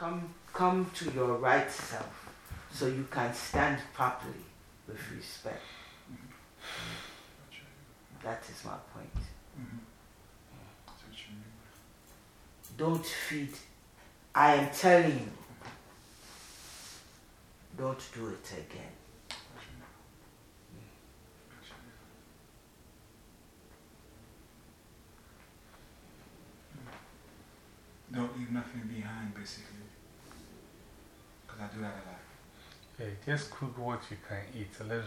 come, come to your right self so you can stand properly with respect. That is my point. Don't feed. I am telling you, don't do it again. Don't leave nothing behind, basically. Because I do that a lot. Yeah, just cook what you can eat. A little,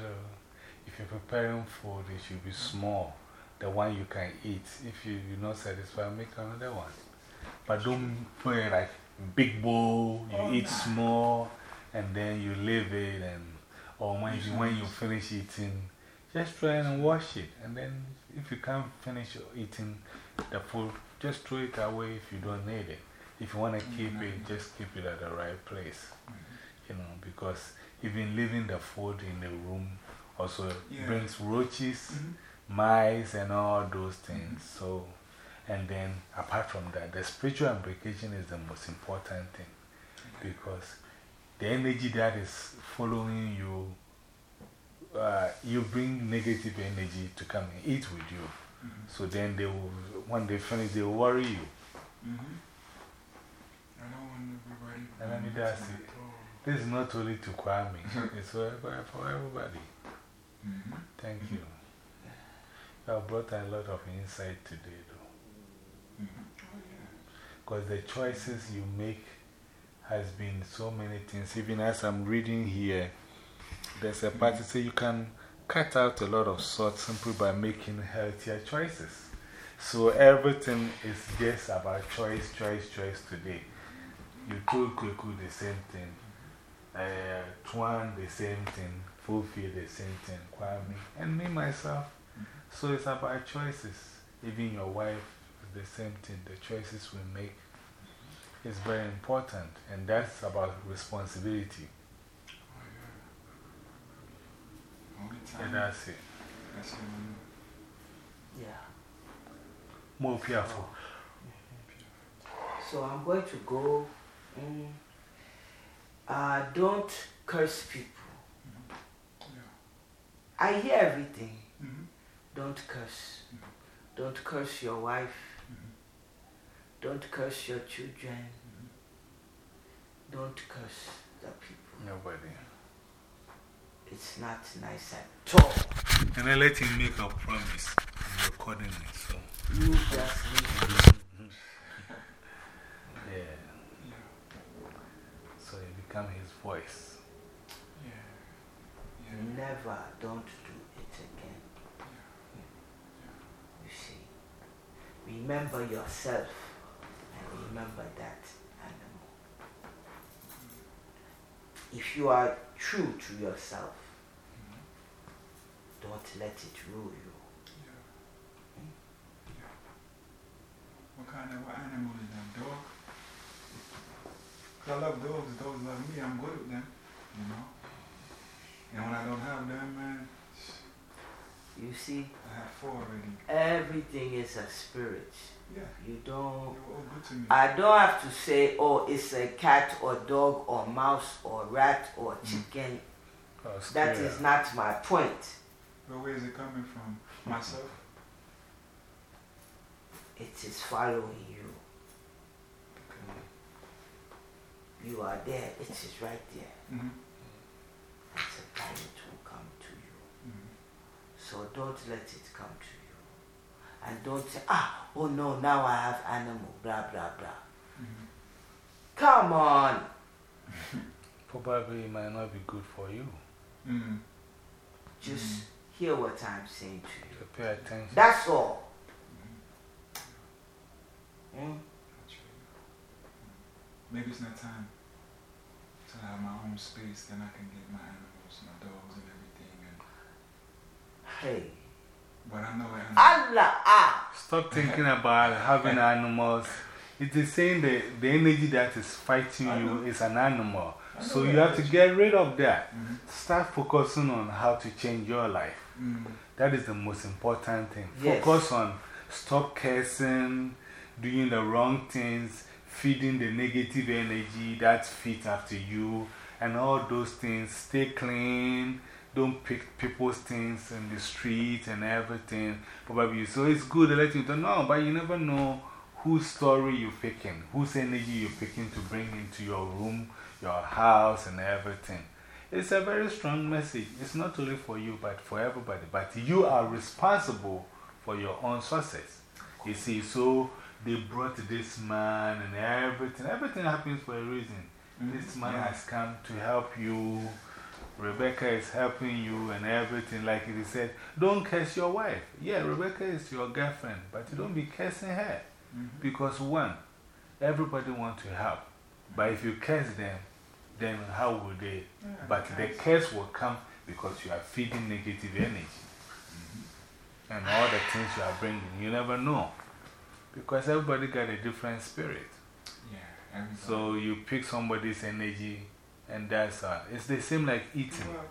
if you're preparing food, it should be small. The one you can eat. If you, you're not satisfied, make another one. But don't put it like big bowl, you Oh, eat nah. small, and then you leave it. And, or when you, when you finish eating, just try and wash it. And then if you can't finish eating the food, just throw it away if you don't need it. If you want to keep it, just keep it at the right place. You know, because even leaving the food in the room also Yeah. brings roaches, Mhm. mice, and all those things. So, and then apart from that, the spiritual implication is the most important thing because the energy that is following you, uh, you bring negative energy to come and eat with you. Mhm. So then they will, when they finish, they will worry you. I don't want to be ready. And let me that's it. This is not only to Kwame, it's for, everybody- for everybody. Mhm. Thank you. You have brought a lot of insight today, though. Mhm. Oh, yeah. Because the choices you make has been so many things. Even as I'm reading here, there's a part that says you can cut out a lot of salt simply by making healthier choices. So everything is just about choice, choice, choice today. You told Kweku the same thing, uh, Tuan the same thing, Fufi the same thing, Kwame, and me myself. So it's about choices. Even your wife the same thing. The choices we make is very important, and that's about responsibility. Oh, yeah. And that's it. That's Yeah. More careful. So I'm going to go. Mm, uh, don't curse people. you- I hear everything. Yeah. Mhm. Don't curse. Don't curse your wife. Don't curse your children. Don't curse the people. Nobody. It's not nice at all. And I let him make a promise. I'm recording it, so. You just leave. Yeah. Yeah. So you become his voice. Yeah. Yeah. Never, don't do it again. You see, remember yourself and remember that animal. Mm-hmm. If you are true to yourself, mm-hmm. don't let it rule you. Hmm? What kind of what animal is that? Dog? 'Cause I love dogs. Dogs love me. I'm good with them. You know? And when I don't have them, man, You see, I have four already. everything is a spirit. Yeah. You don't. were all good to me. I don't have to say, oh, it's a cat or dog or mouse or rat or mm. chicken. Oh, That not my point. but where is it coming from? Myself? It is following you. You are there. It is right there. Mm-hmm. It's a time it will come to you. Mm-hmm. So don't let it come to you. And don't say, ah, oh no, now I have animal, blah, blah, blah. Mm-hmm. Come on. Probably it might not be good for you. Mm-hmm. Just hear what I'm saying to you. Pay attention. That's all. Maybe it's not time to have my own space, then I can get my animals, my dogs, and everything. And, Hey. but I know it. Allah, ah. Stop thinking about having animals. It is saying that the energy that is fighting you is an animal. So you have to get rid of that. Mhm. Start focusing on how to change your life. Mm. That is the most important thing. Yes. Focus on stop cursing, doing the wrong things, feeding the negative energy that feeds after you, and all those things. Stay clean. Don't pick people's things in the street and everything. Probably. So oh, it's good to let you know, but you never know whose story you're picking, whose energy you're picking to bring into your room, your house, and everything. It's a very strong message. It's not only for you, but for everybody. But you are responsible for your own success. You see, so they brought this man and everything. Everything happens for a reason. Mm-hmm. This man has come to help you. Rebecca is helping you and everything. Like he said, don't curse your wife. Yeah, Rebecca is your girlfriend, but you don't be cursing her. -hmm. Because, one, everybody wants to help. But if you curse them, then how will they? but the curse will come because you are feeding negative energy. -hmm. And all the things you are bringing, you never know. Because everybody got a different spirit. Yeah, everybody. So you pick somebody's energy, and that's uh, it's the same like eating. Well,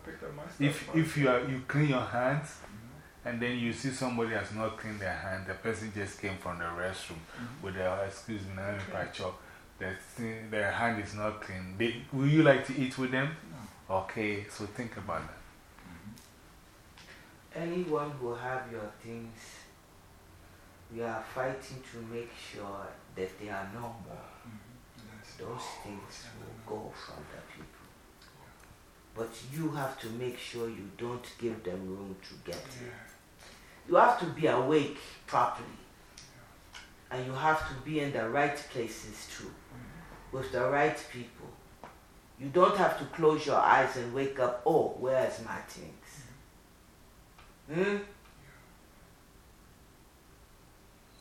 if, if you, are, you clean your hands, -hmm. and then you see somebody has not cleaned their hand, the person just came from the restroom -hmm. with their, excuse me, let me patch up. Their hand is not clean. They, will you like to eat with them? No. Okay, so think about that. -hmm. Anyone who have your things, we are fighting to make sure that they are normal. -hmm. Those things will go from the people. But you have to make sure you don't give them room to get in. You have to be awake properly. And you have to be in the right places too with the right people. You don't have to close your eyes and wake up, oh, where's my things? Hmm?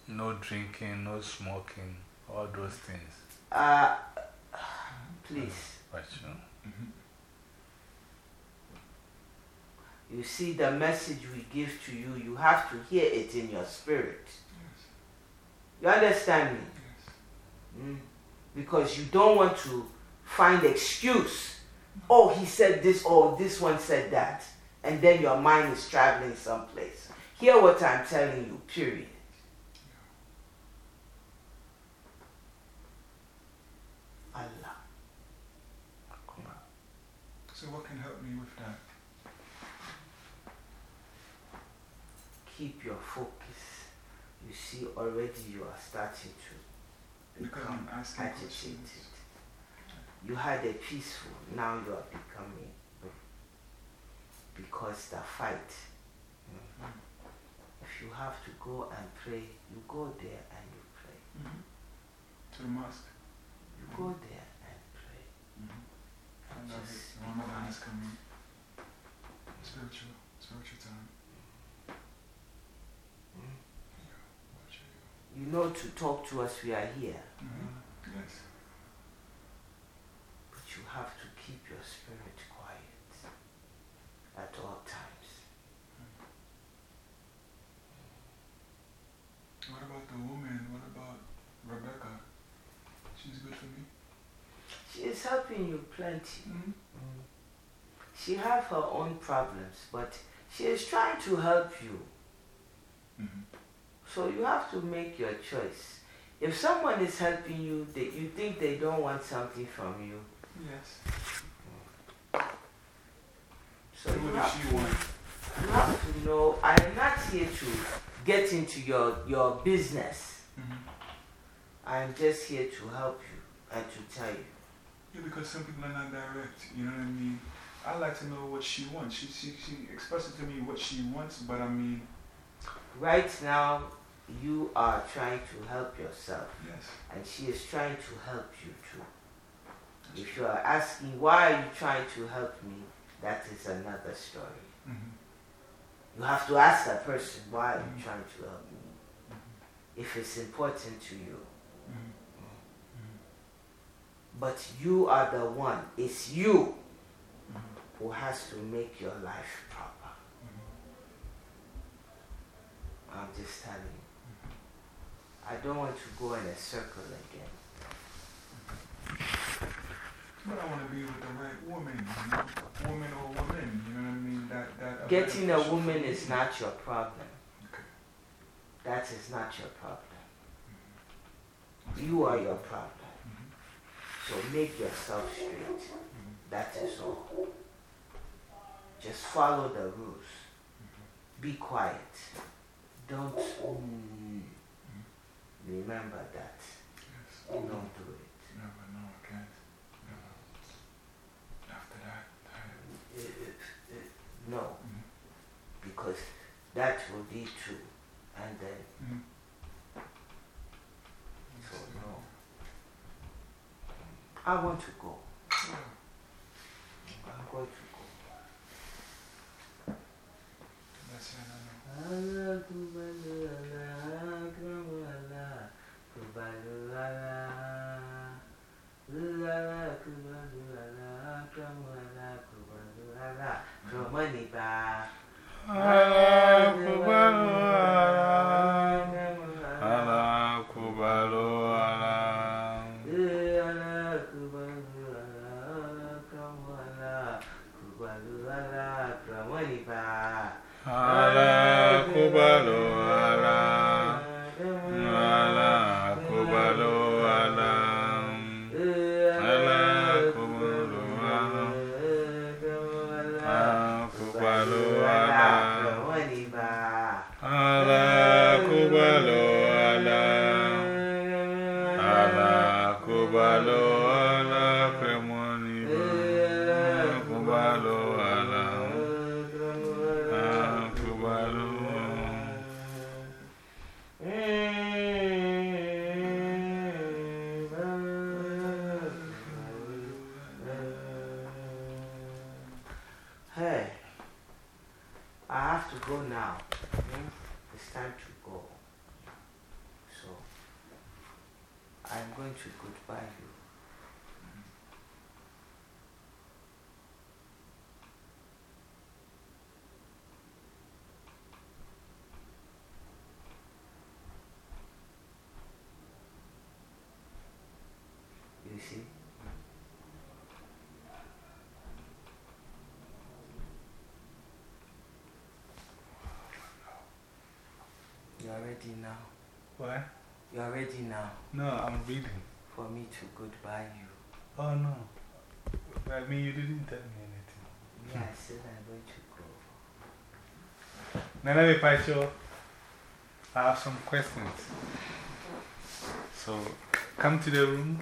No drinking, no smoking, all those things. Uh, please. But you know. -hmm. You see, the message we give to you, you have to hear it in your spirit. Yes. You understand me? Yes. Mm? because you don't want to find excuse. Oh, he said this, or this one said that. And then your mind is traveling someplace. Hear what I'm telling you, period. Allah. So, what can help me with that? Keep your focus. You see, already you are starting to become agitated. questions. You had a peaceful, now you are becoming because the fight. Mm -hmm. If you have to go and pray, you go there and you pray. Mm -hmm. To the mosque. You go there and pray. Mm -hmm. And just Ramadan is coming. Spiritual, spiritual time. You know to talk to us, we are here. Mm -hmm. Yes. But you have to keep your spirit quiet at all times. What about the woman? What about Rebecca? She's good for me? She is helping you plenty. Mm -hmm. mm. She have her own problems, but she is trying to help you. Mm -hmm. So you have to make your choice. If someone is helping you, that you think they don't want something from you. Yes. So you have, to, you have to know, I am not here to get into your, your business. Mm -hmm. I'm just here to help you and to tell you. Yeah, because some people are not direct, you know what I mean? I like to know what she wants. She, she, she expresses to me what she wants, but I mean... Right now, you are trying to help yourself. Yes. And she is trying to help you too. if you are asking, why are you trying to help me, that is another story. Mm -hmm. You have to ask that person, why are you mm -hmm. trying to help me? Mm -hmm. If it's important to you. Mm-hmm. But you are the one, it's you mm-hmm. who has to make your life proper. I'm just telling you. I don't want to go in a circle again. But I want to be with the right woman, you know? Woman or woman, you know what I mean? That, that Getting a woman is not your problem. Okay. That is not your problem. Mm-hmm. You are your problem. Mm-hmm. So make yourself straight. Mm-hmm. That is all. Just follow the rules. Be quiet. Don't. Mm, Remember that. Yes. Don't do it. Never, no, I can't. Never. After that, I, Uh, uh, uh, no, Mhm. because that will be true. And then, Mhm. so no. I want to go. I'm going to go. That's it, Romani ba Allah go now. It's time to go. So, I'm going to goodbye. You see? You're ready now. What? You're ready now No, I'm reading. for me to goodbye you. Oh no. I mean, you didn't tell me anything. Yeah, I said I'm going to go. Nana Pacho, I have some questions. So, come to the room.